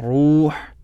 روح